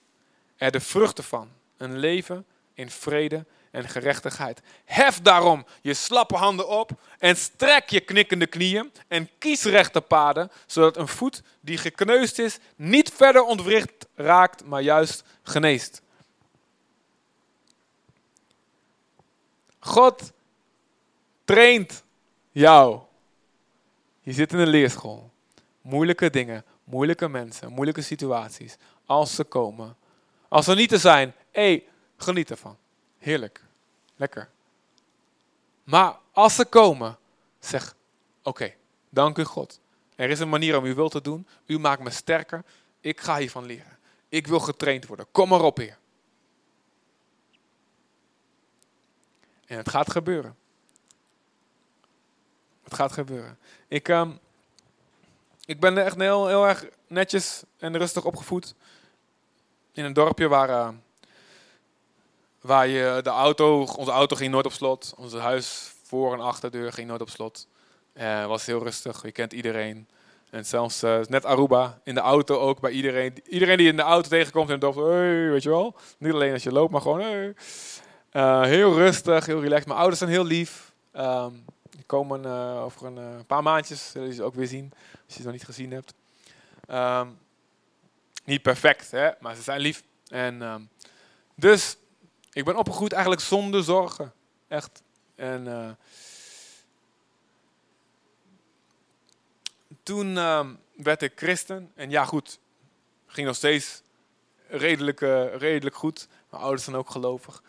er de vruchten van. Een leven in vrede en gerechtigheid. Hef daarom je slappe handen op en strek je knikkende knieën en kies rechte paden, zodat een voet die gekneusd is niet verder ontwricht raakt, maar juist geneest. God traint jou. Je zit in een leerschool. Moeilijke dingen, moeilijke mensen, moeilijke situaties. Als ze komen. Als er niet te zijn, hé, hey, geniet ervan. Heerlijk. Lekker. Maar als ze komen, zeg, oké, dank u God. Er is een manier om uw wil te doen. U maakt me sterker. Ik ga hiervan leren. Ik wil getraind worden. Kom maar op, Heer. En het gaat gebeuren. Het gaat gebeuren. Ik, ehm, ik ben echt heel, heel erg netjes en rustig opgevoed. In een dorpje waar, uh, waar je de auto, onze auto ging nooit op slot. Onze huis voor- en achterdeur ging nooit op slot. Uh, was heel rustig, je kent iedereen. En zelfs uh, net Aruba, in de auto ook bij iedereen. Iedereen die in de auto tegenkomt het dorp, hey, weet je wel. Niet alleen als je loopt, maar gewoon hey. Uh, heel rustig, heel relaxed. Mijn ouders zijn heel lief. Um, die komen over een paar maandjes, zullen ze ook weer zien, als je ze nog niet gezien hebt. Um, niet perfect, hè, maar ze zijn lief. En, um, dus, ik ben opgegroeid eigenlijk zonder zorgen. Echt. En uh, toen uh, werd ik christen. En ja, goed, ging nog steeds redelijk, uh, redelijk goed. Mijn ouders zijn ook gelovig.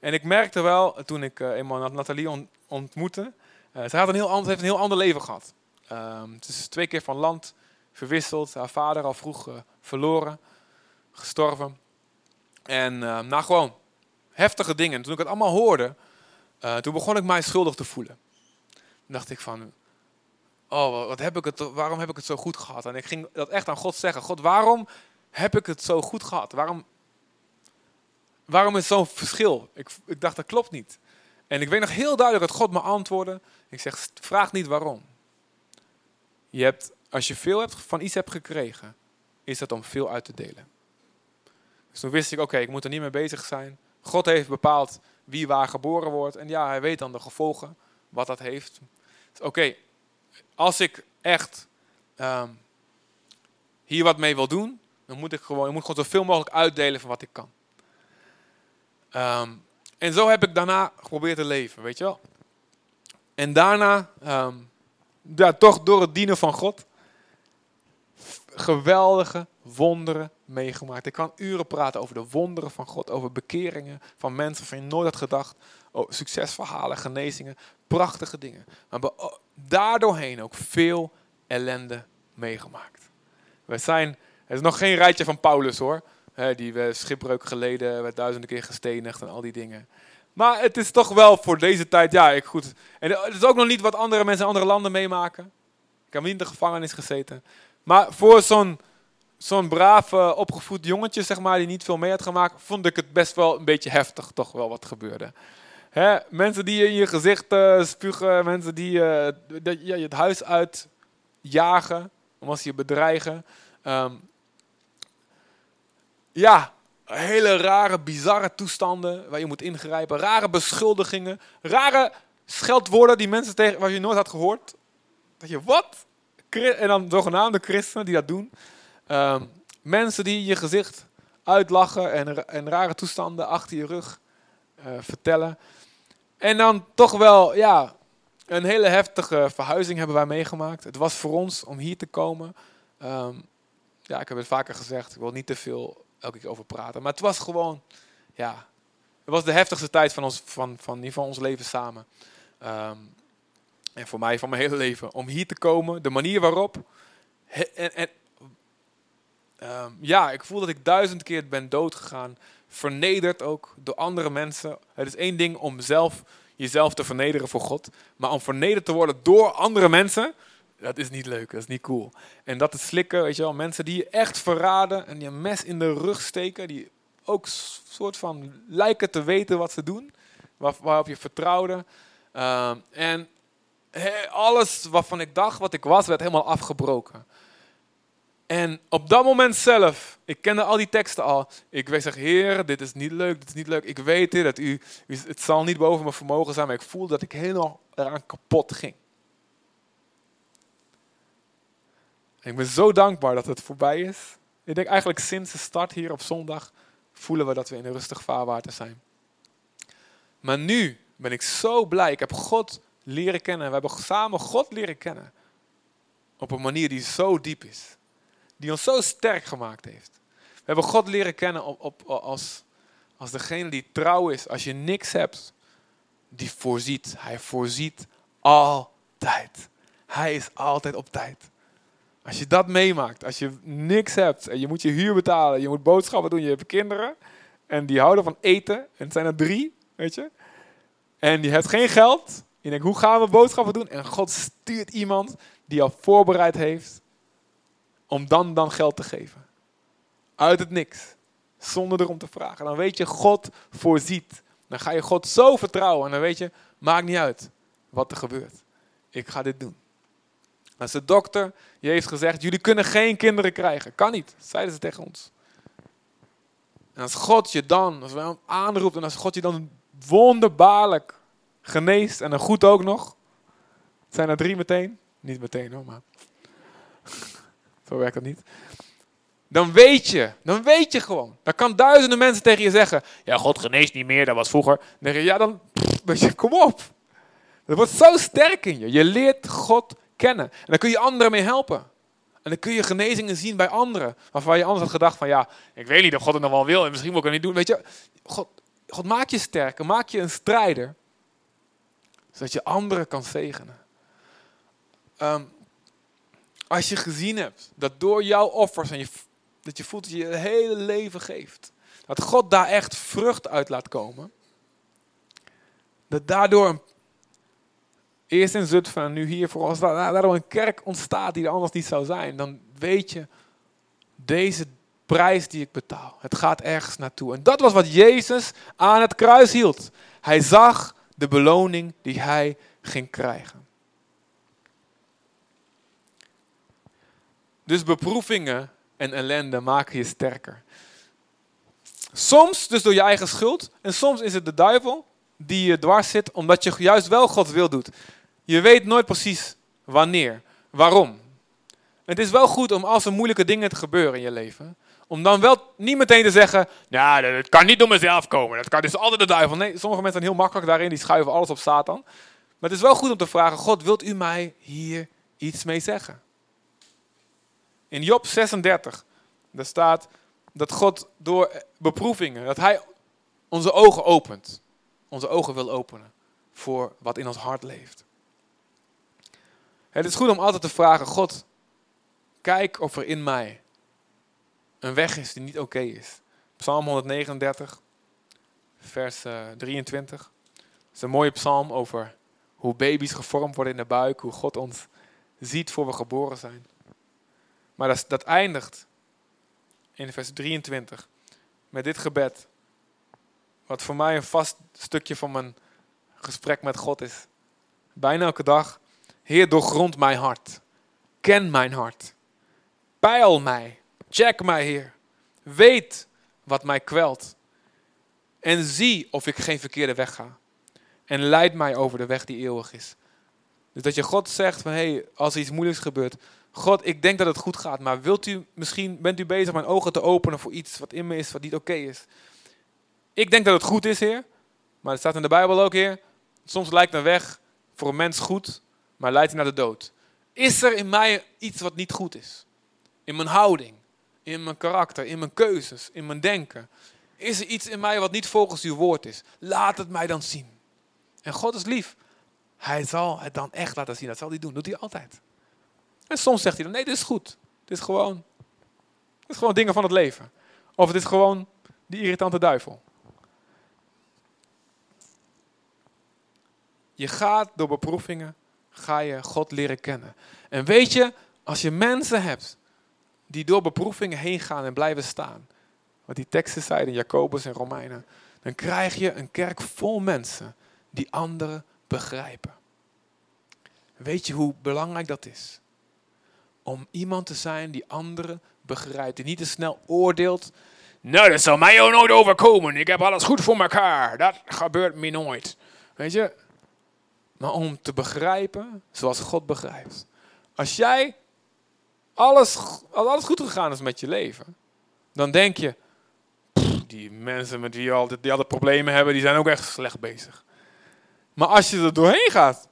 En ik merkte wel, toen ik uh, eenmaal Nathalie on ontmoette, uh, ze had een heel ander, heeft een heel ander leven gehad. Um, het is twee keer van land verwisseld. Haar vader al vroeg verloren, gestorven. En uh, nou gewoon heftige dingen. Toen ik het allemaal hoorde, uh, toen begon ik mij schuldig te voelen. Toen dacht ik van, oh, wat heb ik het, waarom heb ik het zo goed gehad? En ik ging dat echt aan God zeggen. God, waarom heb ik het zo goed gehad? Waarom, waarom is zo'n verschil? Ik, ik dacht, dat klopt niet. En ik weet nog heel duidelijk dat God me antwoordde. Ik zeg, vraag niet waarom. Je hebt, als je veel hebt, van iets hebt gekregen, is dat om veel uit te delen. Dus toen wist ik, oké, ik moet er niet mee bezig zijn. God heeft bepaald wie waar geboren wordt. En ja, hij weet dan de gevolgen, wat dat heeft. Dus oké, als ik echt um, hier wat mee wil doen, dan moet ik gewoon, ik moet gewoon zoveel mogelijk uitdelen van wat ik kan. Um, en zo heb ik daarna geprobeerd te leven, weet je wel. En daarna, um, ja, toch door het dienen van God, geweldige wonderen meegemaakt. Ik kan uren praten over de wonderen van God, over bekeringen van mensen van je nooit had gedacht, oh, succesverhalen, genezingen, prachtige dingen. Maar daardoorheen ook veel ellende meegemaakt. We zijn, het is nog geen rijtje van Paulus hoor, die werd schipbreuk geleden, werd duizenden keer gestenigd en al die dingen. Maar het is toch wel voor deze tijd, ja, ik goed. En het is ook nog niet wat andere mensen in andere landen meemaken. Ik heb niet in de gevangenis gezeten. Maar voor zo'n zo'n braaf uh, opgevoed jongetje, zeg maar, die niet veel mee had gemaakt, vond ik het best wel een beetje heftig, toch wel wat gebeurde. Hè? Mensen die in je gezicht uh, spugen, mensen die dat, ja, je het huis uitjagen, omdat ze je bedreigen. Um, ja, hele rare, bizarre toestanden waar je moet ingrijpen. Rare beschuldigingen. Rare scheldwoorden die mensen tegen, waar je nooit had gehoord. Dat je, wat? En dan zogenaamde christenen die dat doen. Um, mensen die je gezicht uitlachen en, en rare toestanden achter je rug uh, vertellen. En dan toch wel, ja, een hele heftige verhuizing hebben wij meegemaakt. Het was voor ons om hier te komen. Um, ja, ik heb het vaker gezegd, ik wil niet te veel elke keer over praten. Maar het was gewoon, ja, het was de heftigste tijd van ons, van, van, van ons leven samen. Um, en voor mij van mijn hele leven. Om hier te komen, de manier waarop. En, en um, ja, ik voel dat ik duizend keer ben doodgegaan. Vernederd ook door andere mensen. Het is één ding om zelf jezelf te vernederen voor God. Maar om vernederd te worden door andere mensen. Dat is niet leuk, dat is niet cool. En dat te slikken, weet je wel, mensen die je echt verraden en je mes in de rug steken, die ook soort van lijken te weten wat ze doen, waar, waarop je vertrouwde. Uh, en alles waarvan ik dacht wat ik was, werd helemaal afgebroken. En op dat moment zelf, ik kende al die teksten al. Ik zeg, Heer, dit is niet leuk, dit is niet leuk. Ik weet dit, dat u, het zal niet boven mijn vermogen zijn, maar ik voel dat ik helemaal eraan kapot ging. Ik ben zo dankbaar dat het voorbij is. Ik denk eigenlijk sinds de start hier op zondag voelen we dat we in een rustig vaarwater zijn. Maar nu ben ik zo blij. Ik heb God leren kennen. We hebben samen God leren kennen. Op een manier die zo diep is. Die ons zo sterk gemaakt heeft. We hebben God leren kennen op, op, als, als degene die trouw is. Als je niks hebt, die voorziet. Hij voorziet altijd. Hij is altijd op tijd. Als je dat meemaakt, als je niks hebt en je moet je huur betalen, je moet boodschappen doen, je hebt kinderen en die houden van eten, en het zijn er drie, weet je, en die hebt geen geld, Je denkt, hoe gaan we boodschappen doen? En God stuurt iemand die al voorbereid heeft om dan, dan geld te geven. Uit het niks. Zonder erom te vragen. Dan weet je, God voorziet. Dan ga je God zo vertrouwen. En dan weet je, maakt niet uit wat er gebeurt. Ik ga dit doen. Als de dokter je heeft gezegd, jullie kunnen geen kinderen krijgen. Kan niet, zeiden ze tegen ons. En als God je dan, als we hem aanroept en als God je dan wonderbaarlijk geneest en dan goed ook nog. zijn er drie meteen. Niet meteen hoor, maar zo werkt dat niet. Dan weet je, dan weet je gewoon. Dan kan duizenden mensen tegen je zeggen, ja God geneest niet meer, dat was vroeger. Dan denk je, ja dan, pff, kom op. Dat wordt zo sterk in je. Je leert God kennen. En dan kun je anderen mee helpen. En dan kun je genezingen zien bij anderen. Waarvan je anders had gedacht van ja, ik weet niet of God het nog wel wil en misschien wil ik het niet doen. Weet je, God, God maakt je sterker, maakt je een strijder. Zodat je anderen kan zegenen. Ehm, als je gezien hebt dat door jouw offers en je, dat je voelt dat je je hele leven geeft. Dat God daar echt vrucht uit laat komen. Dat daardoor Eerst in Zutphen en nu hier voor ons. Daardoor een kerk ontstaat die er anders niet zou zijn. Dan weet je, deze prijs die ik betaal, het gaat ergens naartoe. En dat was wat Jezus aan het kruis hield. Hij zag de beloning die hij ging krijgen. Dus beproevingen en ellende maken je sterker. Soms dus door je eigen schuld en soms is het de duivel die je dwars zit omdat je juist wel Gods wil doet. Je weet nooit precies wanneer, waarom. Het is wel goed om als er moeilijke dingen te gebeuren in je leven, om dan wel niet meteen te zeggen, nou, dat kan niet door mezelf komen. Dat kan dus altijd de duivel. Nee, sommige mensen zijn heel makkelijk daarin, die schuiven alles op Satan. Maar het is wel goed om te vragen, God, wilt u mij hier iets mee zeggen? In Job 36, daar staat dat God door beproevingen, dat hij onze ogen opent. Onze ogen wil openen voor wat in ons hart leeft. Het is goed om altijd te vragen, God, kijk of er in mij een weg is die niet oké is. Psalm 139, vers 23. Eh, Het is een mooie psalm over hoe baby's gevormd worden in de buik, hoe God ons ziet voor we geboren zijn. Maar dat, eindigt in vers 23 met dit gebed, wat voor mij een vast stukje van mijn gesprek met God is. Bijna elke dag Heer, doorgrond mijn hart. Ken mijn hart. Peil mij. Check mij, Heer. Weet wat mij kwelt. En zie of ik geen verkeerde weg ga. En leid mij over de weg die eeuwig is. Dus dat je God zegt van, hé, hey, als iets moeilijks gebeurt. God, ik denk dat het goed gaat, maar wilt u misschien, bent u bezig mijn ogen te openen voor iets wat in me is, wat niet oké is. Ik denk dat het goed is, Heer. Maar het staat in de Bijbel ook, Heer. Soms lijkt een weg voor een mens goed, maar leidt hij naar de dood. Is er in mij iets wat niet goed is? In mijn houding, in mijn karakter, in mijn keuzes, in mijn denken. Is er iets in mij wat niet volgens uw woord is? Laat het mij dan zien. En God is lief. Hij zal het dan echt laten zien. Dat zal hij doen. Doet hij altijd. En soms zegt hij dan, nee, dit is goed. Dit is gewoon, dit is gewoon dingen van het leven. Of het is gewoon die irritante duivel. Je gaat door beproevingen ga je God leren kennen. En weet je, als je mensen hebt die door beproevingen heen gaan en blijven staan, wat die teksten zeiden, Jacobus en Romeinen, dan krijg je een kerk vol mensen die anderen begrijpen. Weet je hoe belangrijk dat is? Om iemand te zijn die anderen begrijpt, die niet te snel oordeelt. Nou, dat zal mij ook nooit overkomen. Ik heb alles goed voor elkaar. Dat gebeurt me nooit. Weet je, maar om te begrijpen zoals God begrijpt. Als jij alles, als alles goed gegaan is met je leven, dan denk je, die mensen met wie je altijd, die altijd problemen hebben, die zijn ook echt slecht bezig. Maar als je er doorheen gaat,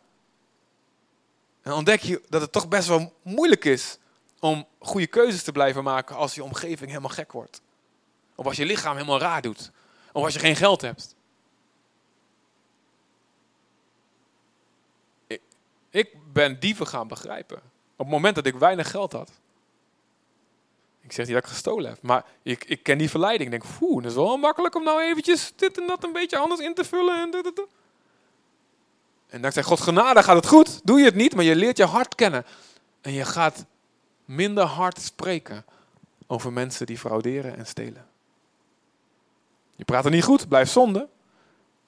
dan ontdek je dat het toch best wel moeilijk is om goede keuzes te blijven maken als je omgeving helemaal gek wordt. Of als je lichaam helemaal raar doet. Of als je geen geld hebt. Ik ben dieven gaan begrijpen. Op het moment dat ik weinig geld had. Ik zeg niet dat ik gestolen heb, maar ik, ik ken die verleiding. Ik denk, oeh, dat is wel makkelijk om nou eventjes dit en dat een beetje anders in te vullen. En, En dankzij Gods genade gaat het goed. Doe je het niet, maar je leert je hart kennen. En je gaat minder hard spreken over mensen die frauderen en stelen. Je praat er niet goed, blijf zonde.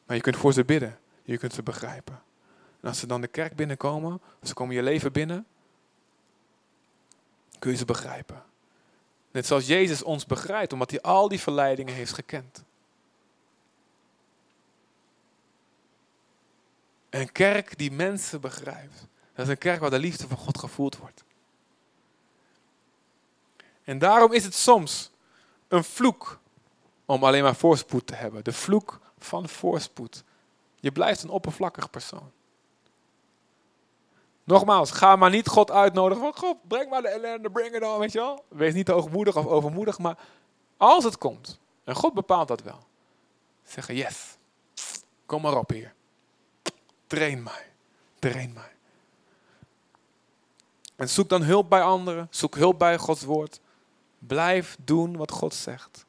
Maar je kunt voor ze bidden. Je kunt ze begrijpen. En als ze dan de kerk binnenkomen, ze komen je leven binnen, kun je ze begrijpen. Net zoals Jezus ons begrijpt, omdat hij al die verleidingen heeft gekend. Een kerk die mensen begrijpt. Dat is een kerk waar de liefde van God gevoeld wordt. En daarom is het soms een vloek om alleen maar voorspoed te hebben. De vloek van voorspoed. Je blijft een oppervlakkig persoon. Nogmaals, ga maar niet God uitnodigen van God, breng maar de ellende, bring it on, weet je wel. Wees niet te hoogmoedig of overmoedig, maar als het komt, en God bepaalt dat wel, zeggen yes, kom maar op hier. Train mij, train mij. En zoek dan hulp bij anderen, zoek hulp bij Gods woord. Blijf doen wat God zegt.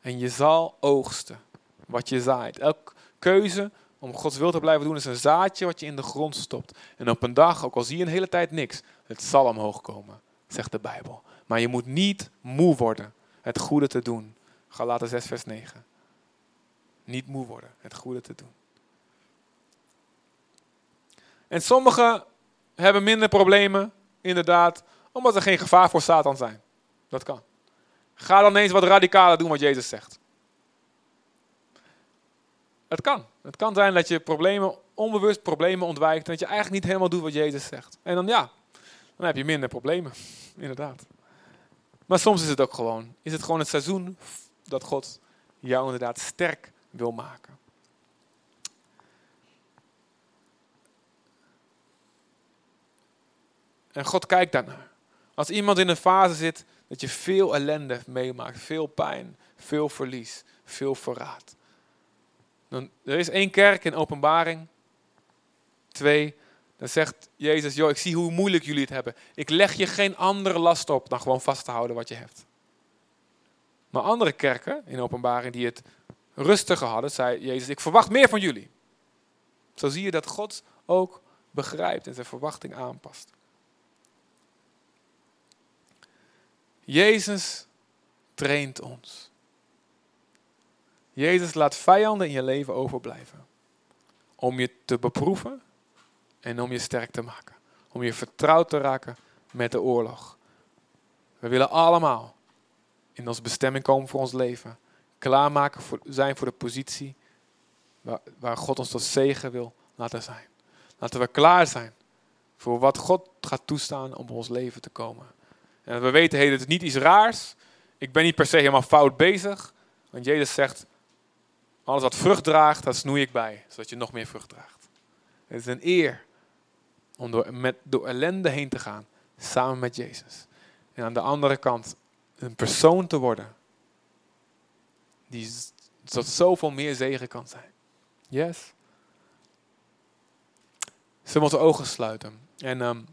En je zal oogsten wat je zaait. Elke keuze om Gods wil te blijven doen is een zaadje wat je in de grond stopt. En op een dag, ook al zie je een hele tijd niks, het zal omhoog komen, zegt de Bijbel. Maar je moet niet moe worden het goede te doen. Galaten 6 vers 9. Niet moe worden het goede te doen. En sommigen hebben minder problemen, inderdaad, omdat er geen gevaar voor Satan zijn. Dat kan. Ga dan eens wat radicaler doen wat Jezus zegt. Het kan. Het kan zijn dat je problemen, onbewust problemen ontwijkt. En dat je eigenlijk niet helemaal doet wat Jezus zegt. En dan ja, dan heb je minder problemen. <laughs> Inderdaad. Maar soms is het ook gewoon, is het gewoon het seizoen dat God jou inderdaad sterk wil maken. En God kijkt daarnaar. Als iemand in een fase zit dat je veel ellende meemaakt, veel pijn, veel verlies, veel verraad. Dan, er is één kerk in openbaring. Twee, dan zegt Jezus, joh, ik zie hoe moeilijk jullie het hebben. Ik leg je geen andere last op dan gewoon vast te houden wat je hebt. Maar andere kerken in openbaring die het rustiger hadden, zei Jezus, ik verwacht meer van jullie. Zo zie je dat God ook begrijpt en zijn verwachting aanpast. Jezus traint ons. Jezus laat vijanden in je leven overblijven. Om je te beproeven en om je sterk te maken. Om je vertrouwd te raken met de oorlog. We willen allemaal in onze bestemming komen voor ons leven. Klaarmaken voor, zijn voor de positie waar, waar God ons tot zegen wil laten zijn. Laten we klaar zijn voor wat God gaat toestaan om ons leven te komen. En we weten, hey, is niet iets raars. Ik ben niet per se helemaal fout bezig. Want Jezus zegt, alles wat vrucht draagt, dat snoei ik bij. Zodat je nog meer vrucht draagt. Het is een eer om door, met, door ellende heen te gaan. Samen met Jezus. En aan de andere kant een persoon te worden. Die tot zoveel meer zegen kan zijn. Yes? We onze ogen sluiten? En um,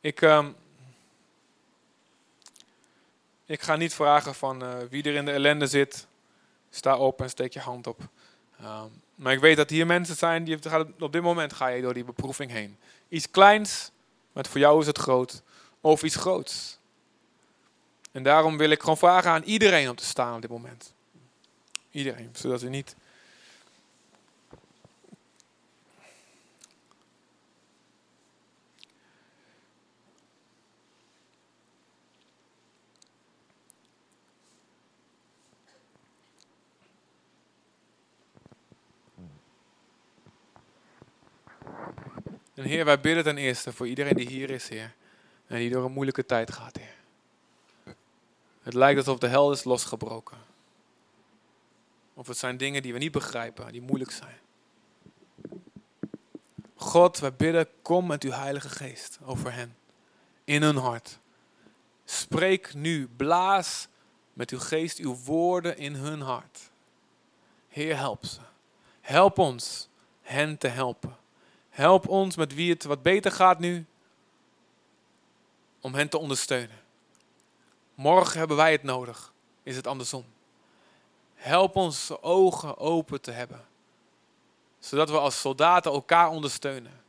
ik, um, ik ga niet vragen van uh, wie er in de ellende zit. Sta op en steek je hand op. Um, maar ik weet dat hier mensen zijn die op dit moment ga je door die beproeving heen. Iets kleins, maar voor jou is het groot. Of iets groots. En daarom wil ik gewoon vragen aan iedereen om te staan op dit moment. Iedereen, zodat u niet En Heer, wij bidden ten eerste voor iedereen die hier is, Heer. En die door een moeilijke tijd gaat, Heer. Het lijkt alsof de hel is losgebroken. Of het zijn dingen die we niet begrijpen, die moeilijk zijn. God, wij bidden, kom met uw Heilige Geest over hen. In hun hart. Spreek nu, blaas met uw geest uw woorden in hun hart. Heer, help ze. Help ons hen te helpen. Help ons met wie het wat beter gaat nu, om hen te ondersteunen. Morgen hebben wij het nodig, is het andersom. Help ons ogen open te hebben zodat we als soldaten elkaar ondersteunen.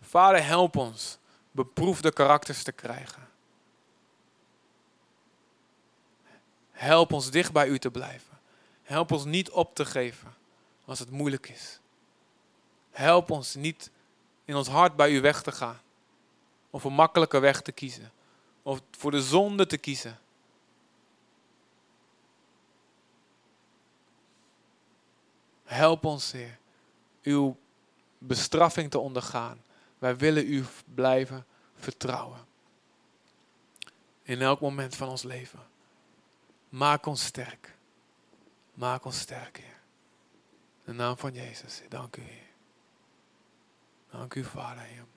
Vader, help ons beproefde karakters te krijgen. Help ons dicht bij u te blijven. Help ons niet op te geven als het moeilijk is. Help ons niet in ons hart bij u weg te gaan. Of een makkelijke weg te kiezen. Of voor de zonde te kiezen. Help ons, Heer, uw bestraffing te ondergaan. Wij willen u blijven vertrouwen. In elk moment van ons leven. Maak ons sterk. Maak ons sterk, Heer. In de naam van Jezus, dank u, Heer. Dank u, Vader, Heer.